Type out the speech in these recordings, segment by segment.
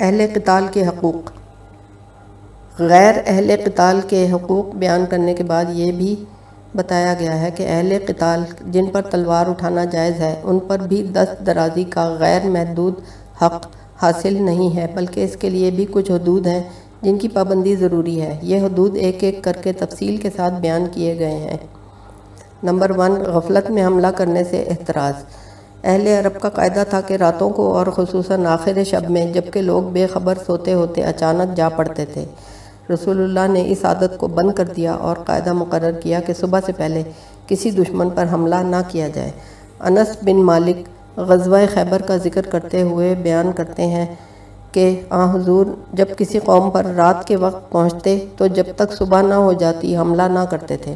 اہل قتال کے حقوق۔ غیر اہل قتال کے حقوق بیان کرنے کے بعد یہ بھی بتایا گیا ہے کہ اہل قتال جن پر تلوار اٹھانا جائز ہے، ان پر بھی دست درازی کا غیر محدود حق حاصل نہیں ہے، بلکہ اس کے لیے بھی کچھ حدود ہیں جن کی پابندی ضروری ہے۔ یہ حدود ایک ایک کر کے تفصیل کے ساتھ بیان کیے گئے ہیں۔ نمبر ون، غفلت میں حملہ کرنے سے احتراز۔ اہل عرب کا قاعدہ تھا کہ راتوں کو اور خصوصاً آخر شب میں جبکہ لوگ بے خبر سوتے ہوتے اچانک جا پڑتے تھے۔ رسول اللہ نے اس عادت کو بند کر دیا اور قاعدہ مقرر کیا کہ صبح سے پہلے کسی دشمن پر حملہ نہ کیا جائے۔ انس بن مالک غزوہ خیبر کا ذکر کرتے ہوئے بیان کرتے ہیں کہ آ حضور، جب کسی قوم پر رات کے وقت پہنچتے تو جب تک صبح نہ ہو جاتی، حملہ نہ کرتے تھے۔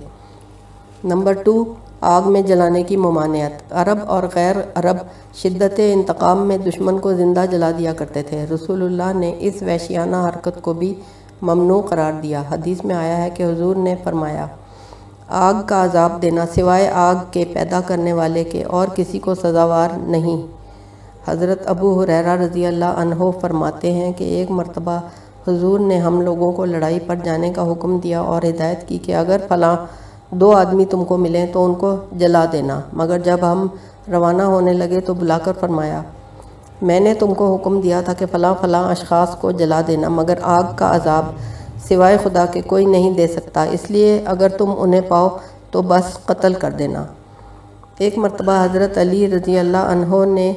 نمبر ٹو آگ میں جلانے کی ممانعت۔ عرب اور غیر عرب شدت انتقام میں دشمن کو زندہ جلا دیا کرتے تھے۔ رسول اللہ نے اس وحشیانہ حرکت کو بھی ممنوع قرار دیا۔ حدیث میں آیا ہے کہ حضور نے فرمایا، آگ کا عذاب دینا، سوائے آگ کے پیدا کرنے والے کے اور کسی کو سزاوار نہیں۔ حضرت ابو حریرہ رضی اللہ عنہ فرماتے ہیں کہ ایک مرتبہ حضور نے ہم لوگوں کو لڑائی پر جانے کا حکم دیا اور ہدایت کی کہ اگر فلاں دو آدمی تم کو ملیں تو ان کو جلا دینا۔ مگر جب ہم روانہ ہونے لگے تو بلا کر فرمایا، میں نے تم کو حکم دیا تھا کہ فلاں فلاں اشخاص کو جلا دینا، مگر آگ کا عذاب سوائے خدا کے کوئی نہیں دے سکتا۔ اس لیے اگر تم انہیں پاؤ تو بس قتل کر دینا۔ ایک مرتبہ حضرت علی رضی اللہ عنہ نے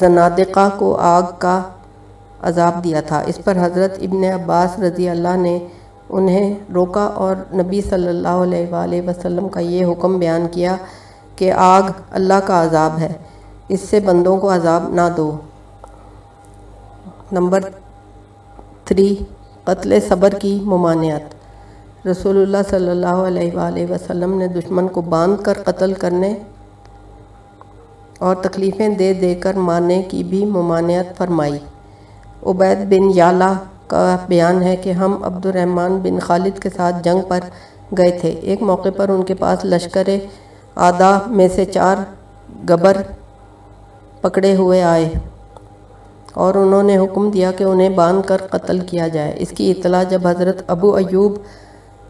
زنادقہ کو آگ کا عذاب دیا تھا۔ اس پر حضرت ابن عباس رضی اللہ نے انہیں روکا اور نبی صلی اللہ علیہ وآلہ وسلم کا یہ حکم بیان کیا کہ آگ اللہ کا عذاب ہے، اس سے بندوں کو عذاب نہ دو۔ نمبر تھری، قتل صبر کی ممانعت۔ رسول اللہ صلی اللہ علیہ وآلہ وسلم نے دشمن کو باندھ کر قتل کرنے اور تکلیفیں دے دے کر مارنے کی بھی ممانعت فرمائی۔ عبید بن یالہ کا بیان ہے کہ ہم عبد الرحمن بن خالد کے ساتھ جنگ پر گئے تھے۔ ایک موقع پر ان کے پاس لشکر آدھا میں سے چار گبر پکڑے ہوئے آئے اور انہوں نے حکم دیا کہ انہیں باندھ کر قتل کیا جائے۔ اس کی اطلاع جب حضرت ابو ایوب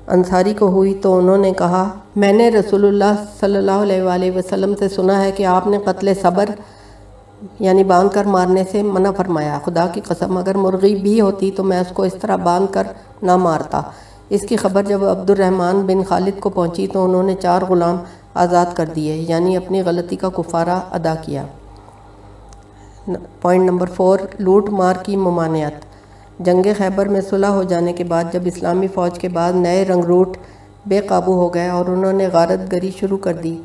انصاری کو ہوئی تو انہوں نے کہا، میں نے رسول اللہ صلی اللہ علیہ وآلہ وسلم سے سنا ہے کہ آپ نے قتل صبر یعنی باندھ کر مارنے سے منع فرمایا۔ خدا کی قسم، اگر مرغی بھی ہوتی تو میں اس کو اس طرح باندھ کر نہ مارتا۔ اس کی خبر جب عبد الرحمن بن خالد کو پہنچی تو انہوں نے چار غلام آزاد کر دیے یعنی اپنی غلطی کا کفارہ ادا کیا۔ پوائنٹ نمبر فور، لوٹ مار کی ممانعت۔ جنگ خیبر میں صلح ہو جانے کے بعد جب اسلامی فوج کے بعد نئے رنگ روٹ بے قابو ہو گئے اور انہوں نے غارت گری شروع کر دی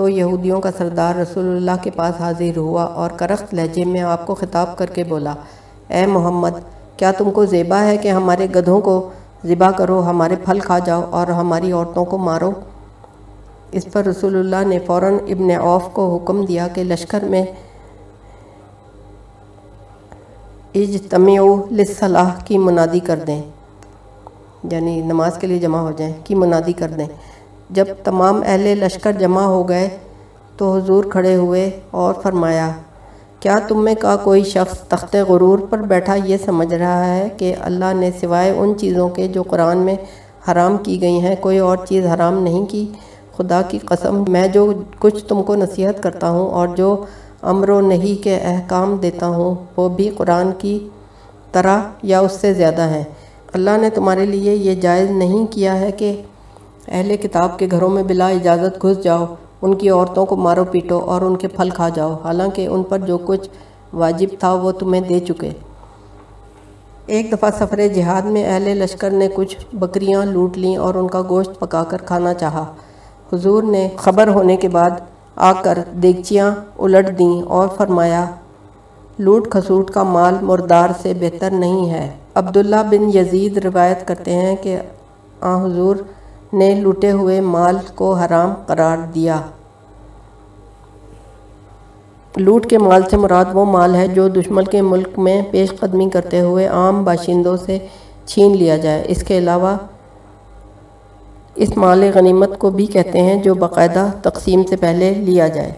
تو یہودیوں کا سردار رسول اللہ کے پاس حاضر ہوا اور کرخت لہجے میں آپ کو خطاب کر کے بولا، اے محمد، کیا تم کو زیبا ہے کہ ہمارے گدھوں کو ذبح کرو، ہمارے پھل کھا جاؤ اور ہماری عورتوں کو مارو؟ اس پر رسول اللہ نے فوراً ابن عوف کو حکم دیا کہ لشکر میں اجتمعو للصلاح کی منادی کر دیں یعنی نماز کے لیے جمع ہو جائیں، کی منادی کر دیں۔ جب تمام اہل لشکر جمع ہو گئے تو حضور کھڑے ہوئے اور فرمایا، کیا تم میں کا کوئی شخص تخت غرور پر بیٹھا یہ سمجھ رہا ہے کہ اللہ نے سوائے ان چیزوں کے جو قرآن میں حرام کی گئی ہیں، کوئی اور چیز حرام نہیں کی؟ خدا کی قسم، میں جو کچھ تم کو نصیحت کرتا ہوں اور جو امر و نہیں کے احکام دیتا ہوں، وہ بھی قرآن کی طرح یا اس سے زیادہ ہیں؟ اللہ نے تمہارے لیے یہ جائز نہیں کیا ہے کہ اہل کتاب کے گھروں میں بلا اجازت گھس جاؤ، ان کی عورتوں کو مارو پیٹو اور ان کے پھل کھا جاؤ۔ حالانکہ ان پر جو کچھ واجب تھا وہ تمہیں دے چکے۔ ایک دفعہ سفر جہاد میں اہل لشکر نے کچھ بکریاں لوٹ لیں اور ان کا گوشت پکا کر کھانا چاہا۔ حضور نے خبر ہونے کے بعد آ کر دیگچیاں الٹ دیں اور فرمایا، لوٹ کھسوٹ کا مال مردار سے بہتر نہیں ہے۔ عبداللہ بن یزید روایت کرتے ہیں کہ آ حضور نے لوٹے ہوئے مال کو حرام قرار دیا۔ لوٹ کے مال سے مراد وہ مال ہے جو دشمن کے ملک میں پیش قدمی کرتے ہوئے عام باشندوں سے چھین لیا جائے۔ اس کے علاوہ، اس مال غنیمت کو بھی کہتے ہیں جو باقاعدہ تقسیم سے پہلے لیا جائے۔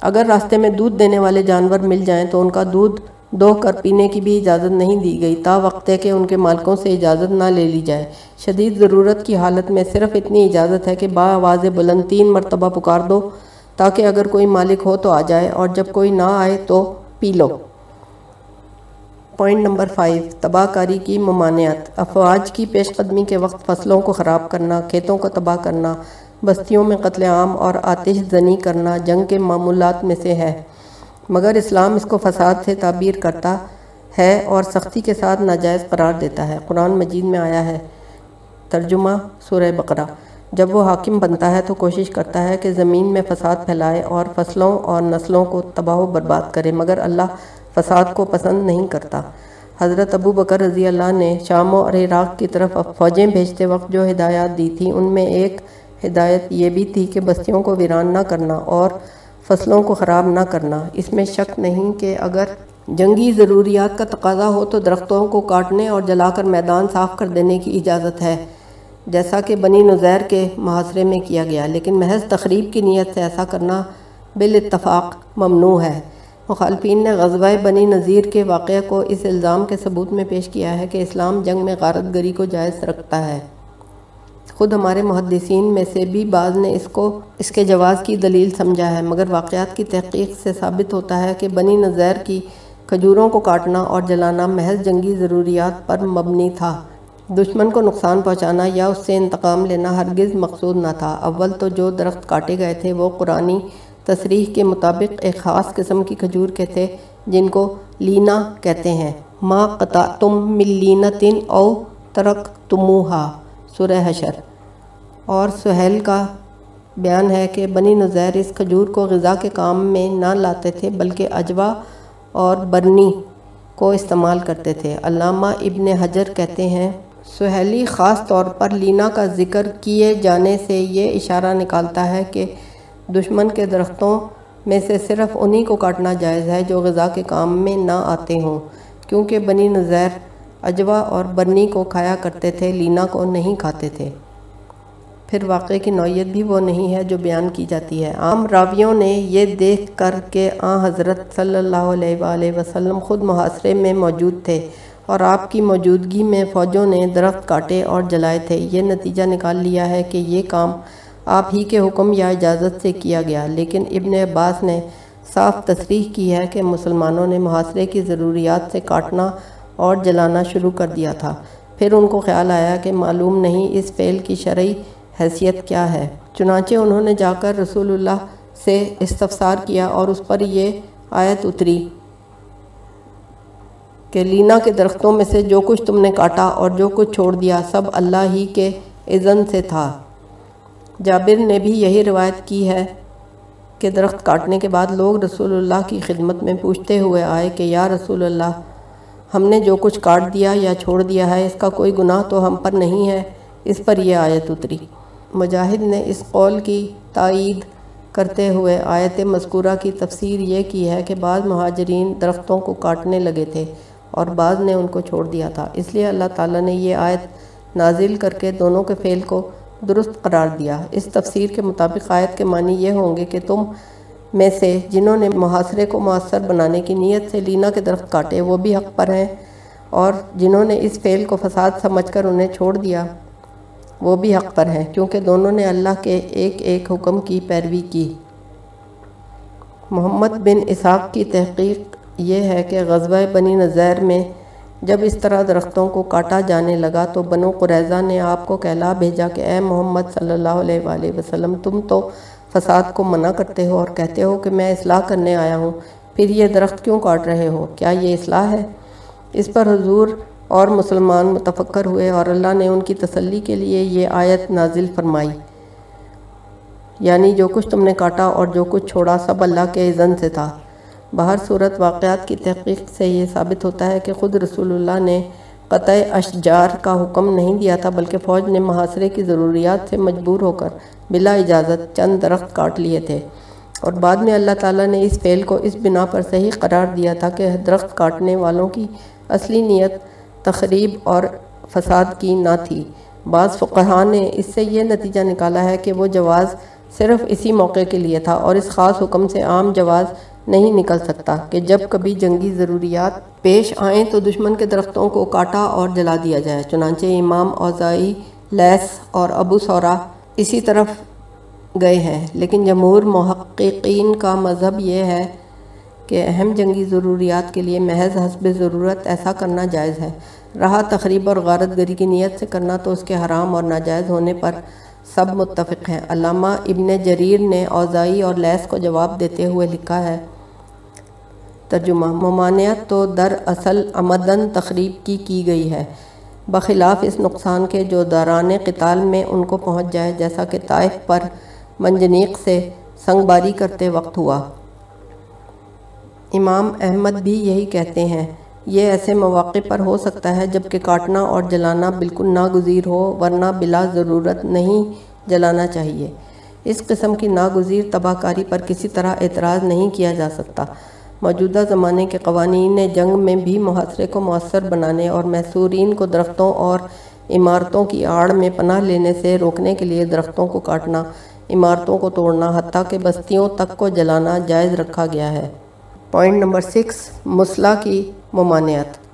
اگر راستے میں دودھ دینے والے جانور مل جائیں تو ان کا دودھ دو کر پینے کی بھی اجازت نہیں دی گئی۔ تا وقت ہے کہ ان کے مالکوں سے اجازت نہ لے لی جائے۔ شدید ضرورت کی حالت میں صرف اتنی اجازت ہے کہ با آواز بلند تین مرتبہ پکار دو تاکہ اگر کوئی مالک ہو تو آ جائے اور جب کوئی نہ آئے تو پی لو۔ پوائنٹ نمبر فائیو تباہ کاری کی ممانعت۔ افواج کی پیش قدمی کے وقت فصلوں کو خراب کرنا، کھیتوں کو تباہ کرنا، بستیوں میں قتل عام اور آتش زنی کرنا جنگ کے معمولات میں سے ہے۔ مگر اسلام اس کو فساد سے تعبیر کرتا ہے اور سختی کے ساتھ ناجائز قرار دیتا ہے۔ قرآن مجید میں آیا ہے۔ ترجمہ سورہ بقرہ۔ جب وہ حاکم بنتا ہے تو کوشش کرتا ہے کہ زمین میں فساد پھیلائے اور فصلوں اور نسلوں کو تباہ و برباد کرے، مگر اللہ فساد کو پسند نہیں کرتا۔ حضرت ابو بکر رضی اللہ نے شام اور عراق کی طرف فوجیں بھیجتے وقت جو ہدایات دی تھی ان میں ایک ہدایت یہ بھی تھی کہ بستیوں کو ویران نہ کرنا اور فصلوں کو خراب نہ کرنا۔ اس میں شک نہیں کہ اگر جنگی ضروریات کا تقاضا ہو تو درختوں کو کاٹنے اور جلا کر میدان صاف کر دینے کی اجازت ہے، جیسا کہ بنی نظیر کے محاصرے میں کیا گیا۔ لیکن محض تقریب کی نیت سے ایسا کرنا بالاتفاق ممنوع ہے۔ مخالفین نے غزوہ بنی نظیر کے واقعہ کو اس الزام کے ثبوت میں پیش کیا ہے کہ اسلام جنگ میں غارت گری کو جائز رکھتا ہے۔ خود ہمارے محدثین میں سے بھی بعض نے اس کو، اس کے جواز کی دلیل سمجھا ہے، مگر واقعات کی تحقیق سے ثابت ہوتا ہے کہ بنی نظیر کی کھجوروں کو کاٹنا اور جلانا محض جنگی ضروریات پر مبنی تھا۔ دشمن کو نقصان پہنچانا یا اس سے انتقام لینا ہرگز مقصود نہ تھا۔ اول تو جو درخت کاٹے گئے تھے وہ قرآنی تصریح کے مطابق ایک خاص قسم کی کھجور کے تھے، جن کو لینا کہتے ہیں۔ ما قطع تم ملینتن او ترک تموہا سورہ حشر۔ اور سہیل کا بیان ہے کہ بنی نظیر اس کھجور کو غذا کے کام میں نہ لاتے تھے، بلکہ اجوا اور برنی کو استعمال کرتے تھے۔ علامہ ابن حجر کہتے ہیں، سہیلی خاص طور پر لینا کا ذکر کیے جانے سے یہ اشارہ نکالتا ہے کہ دشمن کے درختوں میں سے صرف انہی کو کاٹنا جائز ہے جو غذا کے کام میں نہ آتے ہوں۔ کیونکہ بنی نظیر اجوا اور برنی کو کھایا کرتے تھے، لینا کو نہیں کھاتے تھے۔ پھر واقعے کی نوعیت بھی وہ نہیں ہے جو بیان کی جاتی ہے۔ عام راویوں نے یہ دیکھ کر کہ آ، حضرت صلی اللہ علیہ وآلہ وسلم خود محاصرے میں موجود تھے اور آپ کی موجودگی میں فوجوں نے درخت کاٹے اور جلائے تھے۔ یہ نتیجہ نکال لیا ہے کہ یہ کام آپ ہی کے حکم یا اجازت سے کیا گیا۔ لیکن ابن عباس نے صاف تصریح کی ہے کہ مسلمانوں نے محاصرے کی ضروریات سے کاٹنا اور جلانا شروع کر دیا تھا۔ پھر ان کو خیال آیا کہ معلوم نہیں اس فعل کی شرعی حیثیت کیا ہے۔ چنانچہ انہوں نے جا کر رسول اللہ سے استفسار کیا اور اس پر یہ آیت اتری کہ لینا کے درختوں میں سے جو کچھ تم نے کاٹا اور جو کچھ چھوڑ دیا سب اللہ ہی کے اذن سے تھا۔ جابر نے بھی یہی روایت کی ہے کہ درخت کاٹنے کے بعد لوگ رسول اللہ کی خدمت میں پوچھتے ہوئے آئے کہ یا رسول اللہ ہم نے جو کچھ کاٹ دیا یا چھوڑ دیا ہے، اس کا کوئی گناہ تو ہم پر نہیں ہے۔ اس پر یہ آیت اتری۔ مجاہد نے اس قول کی تائید کرتے ہوئے آیت مذکورہ کی تفسیر یہ کی ہے کہ بعض مہاجرین درختوں کو کاٹنے لگے تھے اور بعض نے ان کو چھوڑ دیا تھا۔ اس لیے اللہ تعالیٰ نے یہ آیت نازل کر کے دونوں کے فعل کو درست قرار دیا۔ اس تفسیر کے مطابق آیت کے معنی یہ ہوں گے کہ تم میں سے، جنہوں نے محاصرے کو مؤثر بنانے کی نیت سے لینا کے درخت کاٹے، وہ بھی حق پر ہیں۔ اور جنہوں نے اس فعل کو فساد سمجھ کر انہیں چھوڑ دیا، وہ بھی حق پر ہیں، کیونکہ دونوں نے اللہ کے ایک ایک حکم کی پیروی کی۔ محمد بن اسحاق کی تحقیق یہ ہے کہ غزوہ بنی نظیر میں جب اس طرح درختوں کو کاٹا جانے لگا تو بنو قریضہ نے آپ کو کہلا بھیجا کہ اے محمد صلی اللہ علیہ وآلہ وسلم، تم تو فساد کو منع کرتے ہو اور کہتے ہو کہ میں اصلاح کرنے آیا ہوں، پھر یہ درخت کیوں کاٹ رہے ہو؟ کیا یہ اصلاح ہے؟ اس پر حضور اور مسلمان متفکر ہوئے اور اللہ نے ان کی تسلی کے لیے یہ آیت نازل فرمائی۔ یعنی جو کچھ تم نے کاٹا اور جو کچھ چھوڑا سب اللہ کے اذن سے تھا۔ باہر صورت واقعات کی تحقیق سے یہ ثابت ہوتا ہے کہ خود رسول اللہ نے قطع اشجار کا حکم نہیں دیا تھا، بلکہ فوج نے محاصرے کی ضروریات سے مجبور ہو کر بلا اجازت چند درخت کاٹ لیے تھے۔ اور بعد میں اللہ تعالیٰ نے اس فعل کو اس بنا پر صحیح قرار دیا تھا کہ درخت کاٹنے والوں کی اصلی نیت تخریب اور فساد کی نہ تھی۔ بعض فقہا نے اس سے یہ نتیجہ نکالا ہے کہ وہ جواز صرف اسی موقع کے لیے تھا اور اس خاص حکم سے عام جواز نہیں نکل سکتا کہ جب کبھی جنگی ضروریات پیش آئیں تو دشمن کے درختوں کو کاٹا اور جلا دیا جائے۔ چنانچہ امام اوزائی لیس اور ابو سورا اسی طرف گئے ہیں۔ لیکن جمہور محققین کا مذہب یہ ہے کہ اہم جنگی ضروریات کے لیے محض حسب ضرورت ایسا کرنا جائز ہے۔ رہا تقریب اور غارت گری کی نیت سے کرنا تو اس کے حرام اور ناجائز ہونے پر سب متفق ہیں۔ علامہ ابن جریر نے اوزائی اور لیس کو جواب دیتے ہوئے لکھا ہے ترجمہ۔ ممانعت تو در اصل عمدن تقریب کی کی گئی ہے۔ بخلاف اس نقصان کے جو دوران قتال میں ان کو پہنچ جائے، جیسا کہ طائف پر منجنیق سے سنگ باری کرتے وقت ہوا۔ امام احمد بھی یہی کہتے ہیں۔ یہ ایسے مواقع پر ہو سکتا ہے جبکہ کاٹنا اور جلانا بالکل ناگزیر ہو، ورنہ بلا ضرورت نہیں جلانا چاہیے۔ اس قسم کی ناگزیر تباہ کاری پر کسی طرح اعتراض نہیں کیا جا سکتا۔ موجودہ زمانے کے قوانین نے جنگ میں بھی محاصرے کو مؤثر بنانے اور محصورین کو درختوں اور عمارتوں کی آڑ میں پناہ لینے سے روکنے کے لیے درختوں کو کاٹنا، عمارتوں کو توڑنا، حتیٰ کہ بستیوں تک کو جلانا جائز رکھا گیا ہے۔ پوائنٹ نمبر سکس، مسلح کی ممانعت۔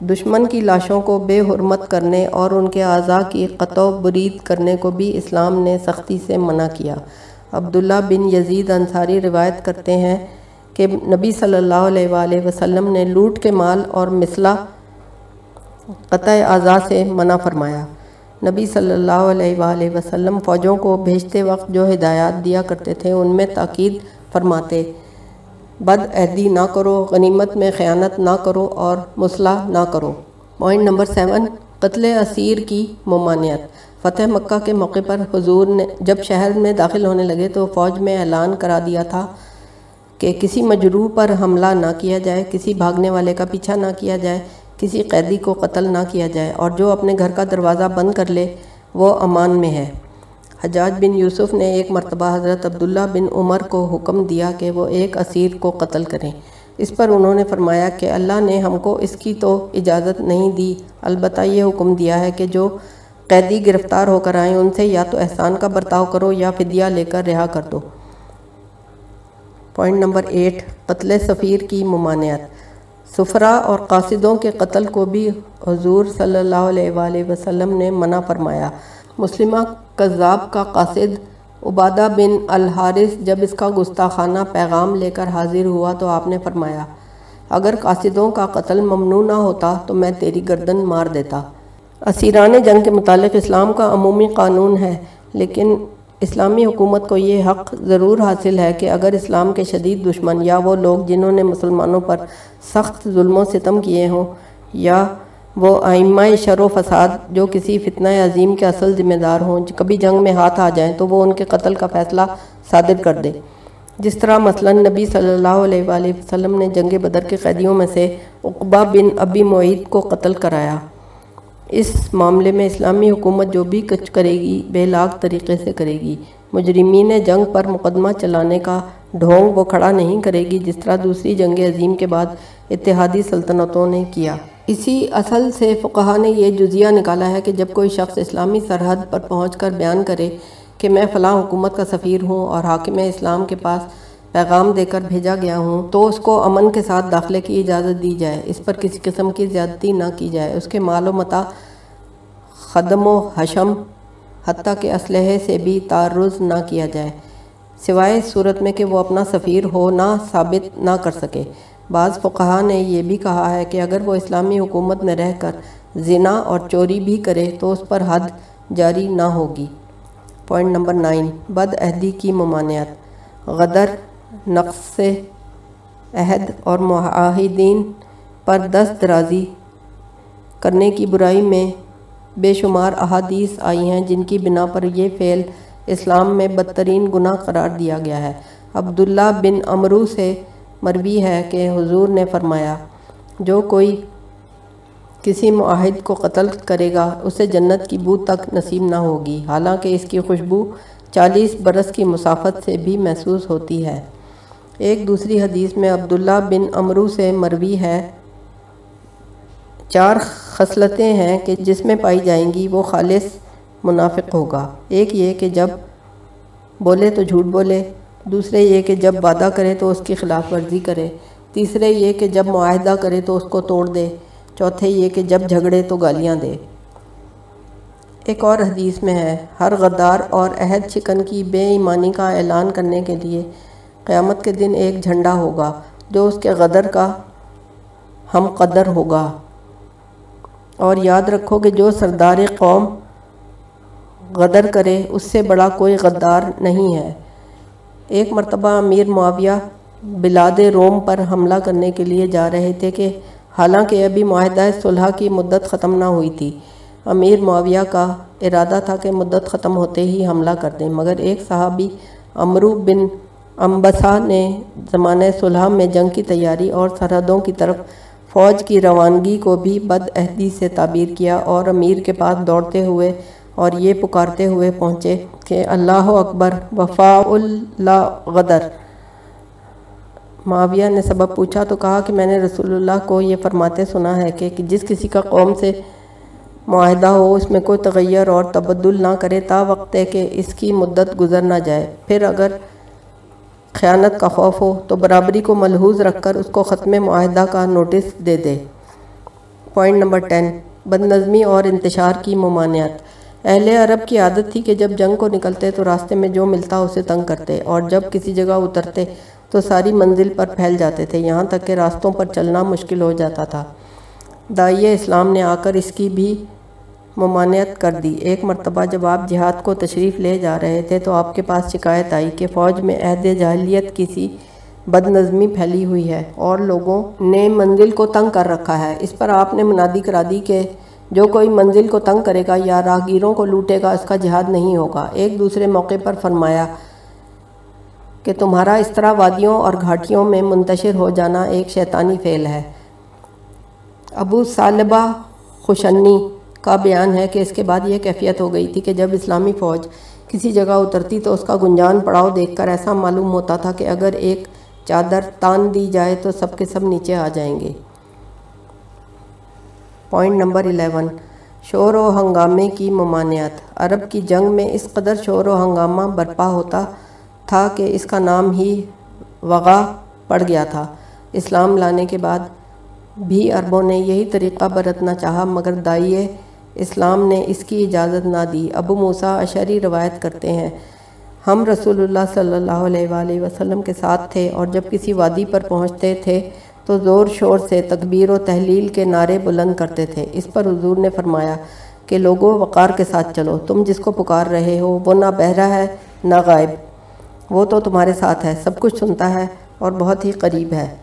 دشمن کی لاشوں کو بے حرمت کرنے اور ان کے اعضاء کی قطع برید کرنے کو بھی اسلام نے سختی سے منع کیا۔ عبداللہ بن یزید انصاری روایت کرتے ہیں کہ نبی صلی اللہ علیہ وآلہ وسلم نے لوٹ کے مال اور مسلح قطع اعضاء سے منع فرمایا۔ نبی صلی اللہ علیہ وآلہ وسلم فوجوں کو بھیجتے وقت جو ہدایات دیا کرتے تھے، ان میں تاکید فرماتے، بد عہدی نہ کرو، غنیمت میں خیانت نہ کرو اور مسلح نہ کرو۔ پوائنٹ نمبر سیون، قتل اسیر کی ممانعت۔ فتح مکہ کے موقع پر حضور نے، جب شہر میں داخل ہونے لگے تو فوج میں اعلان کرا دیا تھا کہ کسی مجروح پر حملہ نہ کیا جائے، کسی بھاگنے والے کا پیچھا نہ کیا جائے، کسی قیدی کو قتل نہ کیا جائے، اور جو اپنے گھر کا دروازہ بند کر لے، وہ امان میں ہے۔ حجاج بن یوسف نے ایک مرتبہ حضرت عبداللہ بن عمر کو حکم دیا کہ وہ ایک اسیر کو قتل کریں۔ اس پر انہوں نے فرمایا کہ اللہ نے ہم کو اس کی تو اجازت نہیں دی۔ البتہ یہ حکم دیا ہے کہ جو قیدی گرفتار ہو کر آئیں، ان سے یا تو احسان کا برتاؤ کرو یا فدیہ لے کر رہا کر دو۔ پوائنٹ نمبر ایٹ قتل سفیر کی ممانعت۔ سفرا اور قاصدوں کے قتل کو بھی حضور صلی اللہ علیہ وآلہ وسلم نے منع فرمایا۔ مسلمہ قذاب کا قاصد عبادہ بن الحارث جب اس کا گستاخانہ پیغام لے کر حاضر ہوا تو آپ نے فرمایا، اگر قاصدوں کا قتل ممنوع نہ ہوتا تو میں تیری گردن مار دیتا۔ اسیران جنگ کے متعلق اسلام کا عمومی قانون ہے، لیکن اسلامی حکومت کو یہ حق ضرور حاصل ہے کہ اگر اسلام کے شدید دشمن یا وہ لوگ جنہوں نے مسلمانوں پر سخت ظلم و ستم کیے ہوں یا وہ آئمہ شر و فساد جو کسی فتنہ عظیم کے اصل ذمہ دار ہوں، کبھی جنگ میں ہاتھ آ جائیں تو وہ ان کے قتل کا فیصلہ صادر کر دے جس طرح مثلا نبی صلی اللہ علیہ وآلہ وسلم نے جنگ بدر کے قیدیوں میں سے عقبہ بن ابی معید کو قتل کرایا۔ اس معاملے میں اسلامی حکومت جو بھی کچھ کرے گی، بے لاگ طریقے سے کرے گی۔ مجرمین جنگ پر مقدمہ چلانے کا ڈھونگ وہ کھڑا نہیں کرے گی، جس طرح دوسری جنگ عظیم کے بعد اتحادی سلطنتوں نے کیا۔ اسی اصل سے فقہ نے یہ جزیہ نکالا ہے کہ جب کوئی شخص اسلامی سرحد پر پہنچ کر بیان کرے کہ میں فلاں حکومت کا سفیر ہوں اور حاکم اسلام کے پاس پیغام دے کر بھیجا گیا ہوں تو اس کو امن کے ساتھ داخلے کی اجازت دی جائے۔ اس پر کسی قسم کی زیادتی نہ کی جائے۔ اس کے مال و متا، خدم و حشم، حتیٰ کہ اسلحے سے بھی تعرض نہ کیا جائے۔ سوائے صورت میں کہ وہ اپنا سفیر ہو نہ ثابت نہ کر سکے۔ بعض فقہا نے یہ بھی کہا ہے کہ اگر وہ اسلامی حکومت میں رہ کر زنا اور چوری بھی کرے تو اس پر حد جاری نہ ہوگی۔ پوائنٹ نمبر نائن، بد عہدی کی ممانعت۔ غدر نقص عہد اور معاہدین پر دست درازی کرنے کی برائی میں بے شمار احادیث آئی ہیں جن کی بنا پر یہ فعل اسلام میں بدترین گناہ قرار دیا گیا ہے۔ عبداللہ بن امرو سے مروی ہے کہ حضور نے فرمایا، جو کوئی کسی معاہد کو قتل کرے گا، اسے جنت کی بو تک نصیب نہ ہوگی۔ حالانکہ اس کی خوشبو چالیس برس کی مسافت سے بھی محسوس ہوتی ہے۔ ایک دوسری حدیث میں عبداللہ بن امرو سے مروی ہے۔ چار خصلتیں ہیں کہ جس میں پائی جائیں گی، وہ خالص منافق ہوگا۔ ایک یہ کہ جب بولے تو جھوٹ بولے، دوسرے یہ کہ جب وعدہ کرے تو اس کی خلاف ورزی کرے۔ تیسرے یہ کہ جب معاہدہ کرے تو اس کو توڑ دے۔ چوتھے یہ کہ جب جھگڑے تو گالیاں دے۔ ایک اور حدیث میں ہے، ہر غدار اور عہد چکن کی بے ایمانی کا اعلان کرنے کے لیے قیامت کے دن ایک جھنڈا ہوگا جو اس کے غدر کا ہم قدر ہوگا۔ اور یاد رکھو کہ جو سردار قوم غدر کرے، اس سے بڑا کوئی غدار نہیں ہے۔ ایک مرتبہ امیر معاویہ بلاد روم پر حملہ کرنے کے لیے جا رہے تھے کہ حالانکہ ابھی معاہدہ صلح کی مدت ختم نہ ہوئی تھی۔ امیر معاویہ کا ارادہ تھا کہ مدت ختم ہوتے ہی حملہ کر دیں، مگر ایک صحابی امرو بن امبسا نے زمانہ صلح میں جنگ کی تیاری اور سرحدوں کی طرف فوج کی روانگی کو بھی بد عہدی سے تعبیر کیا اور امیر کے پاس دوڑتے ہوئے اور یہ پکارتے ہوئے پہنچے کہ اللہ اکبر وفا اللہ غدر معاویہ نے سبب پوچھا تو کہا کہ میں نے رسول اللہ کو یہ فرماتے سنا ہے کہ جس کسی کا قوم سے معاہدہ ہو، اس میں کوئی تغیر اور تبدل نہ کرے تا وقت ہے کہ اس کی مدت گزر نہ جائے۔ پھر اگر خیانت کا خوف ہو تو برابری کو ملحوظ رکھ کر اس کو ختم معاہدہ کا نوٹس دے دے۔ پوائنٹ نمبر ٹین بد نظمی اور انتشار کی ممانعت۔ اہل عرب کی عادت تھی کہ جب جنگ کو نکلتے تو راستے میں جو ملتا اسے تنگ کرتے، اور جب کسی جگہ اترتے تو ساری منزل پر پھیل جاتے تھے۔ یہاں تک کہ راستوں پر چلنا مشکل ہو جاتا تھا۔ دائیہ اسلام نے آ کر اس کی بھی ممانعت کر دی۔ ایک مرتبہ جب آپ جہاد کو تشریف لے جا رہے تھے تو آپ کے پاس شکایت آئی کہ فوج میں عہد جاہلیت کسی بد نظمی پھیلی ہوئی ہے اور لوگوں نے منزل کو تنگ کر رکھا ہے۔ اس پر آپ نے منادی کرا دی کہ جو کوئی منزل کو تنگ کرے گا یا راہگیروں کو لوٹے گا، اس کا جہاد نہیں ہوگا۔ ایک دوسرے موقع پر فرمایا کہ تمہارا اس طرح وادیوں اور گھاٹیوں میں منتشر ہو جانا ایک شیطانی فعل ہے۔ ابو صالبہ خوشنی کا بیان ہے کہ اس کے بعد یہ کیفیت ہو گئی تھی کہ جب اسلامی فوج کسی جگہ اترتی تو اس کا گنجان پڑاؤ دیکھ کر ایسا معلوم ہوتا تھا کہ اگر ایک چادر تان دی جائے تو سب کے سب نیچے آ جائیں گے۔ پوائنٹ نمبر الیون، شور و ہنگامے کی ممانعت۔ عرب کی جنگ میں اس قدر شور و ہنگامہ برپا ہوتا تھا کہ اس کا نام ہی وغا پڑ گیا تھا۔ اسلام لانے کے بعد بھی عربوں نے یہی طریقہ برتنا چاہا، مگر دائیے اسلام نے اس کی اجازت نہ دی۔ ابو موسیٰ اشری روایت کرتے ہیں۔ ہم رسول اللہ صلی اللہ علیہ وآلہ وسلم کے ساتھ تھے اور جب کسی وادی پر پہنچتے تھے تو زور شور سے تکبیر و تحلیل کے نعرے بلند کرتے تھے۔ اس پر حضور نے فرمایا کہ لوگوں وقار کے ساتھ چلو۔ تم جس کو پکار رہے ہو وہ نہ بہرا ہے نہ غائب۔ وہ تو تمہارے ساتھ ہے، سب کچھ سنتا ہے اور بہت ہی قریب ہے۔